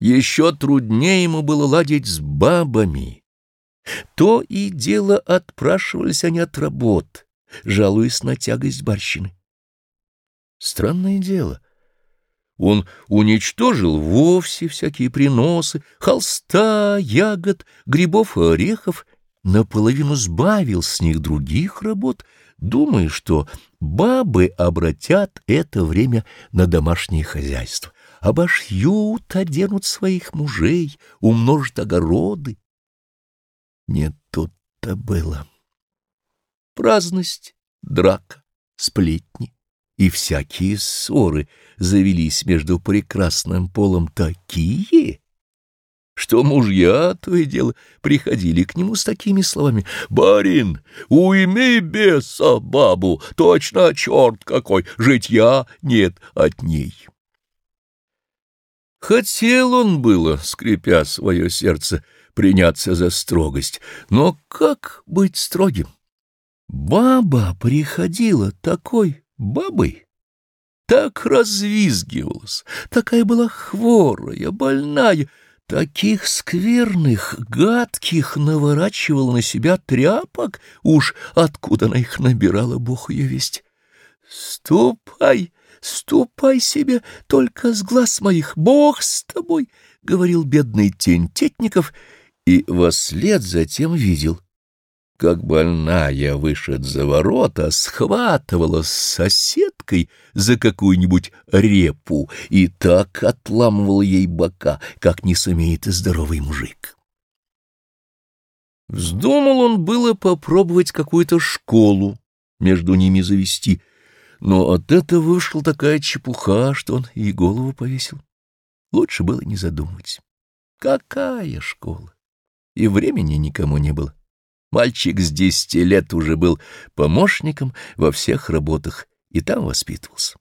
Еще труднее ему было ладить с бабами. То и дело отпрашивались они от работ, жалуясь на тягость барщины. Странное дело. Он уничтожил вовсе всякие приносы, холста, ягод, грибов и орехов, наполовину сбавил с них других работ, думая, что бабы обратят это время на домашнее хозяйство, обошьют, оденут своих мужей, умножат огороды. Не тут-то было. Праздность, драка, сплетни и всякие ссоры завелись между прекрасным полом такие, что мужья, то и дело, приходили к нему с такими словами. «Барин, уйми беса бабу, точно черт какой, житья нет от ней». Хотел он было, скрипя свое сердце, приняться за строгость, но как быть строгим? Баба приходила такой бабой, так развизгивалась, такая была хворая, больная, Таких скверных, гадких наворачивала на себя тряпок, уж откуда она их набирала, бог ее весть. «Ступай, ступай себе, только с глаз моих, бог с тобой!» — говорил бедный тень Тетников, и вослед затем видел — как больная вышед за ворота, схватывала с соседкой за какую-нибудь репу и так отламывала ей бока, как не сумеет и здоровый мужик. Вздумал он было попробовать какую-то школу между ними завести, но от этого вышла такая чепуха, что он и голову повесил. Лучше было не задумывать. Какая школа? И времени никому не было. Мальчик с десяти лет уже был помощником во всех работах и там воспитывался.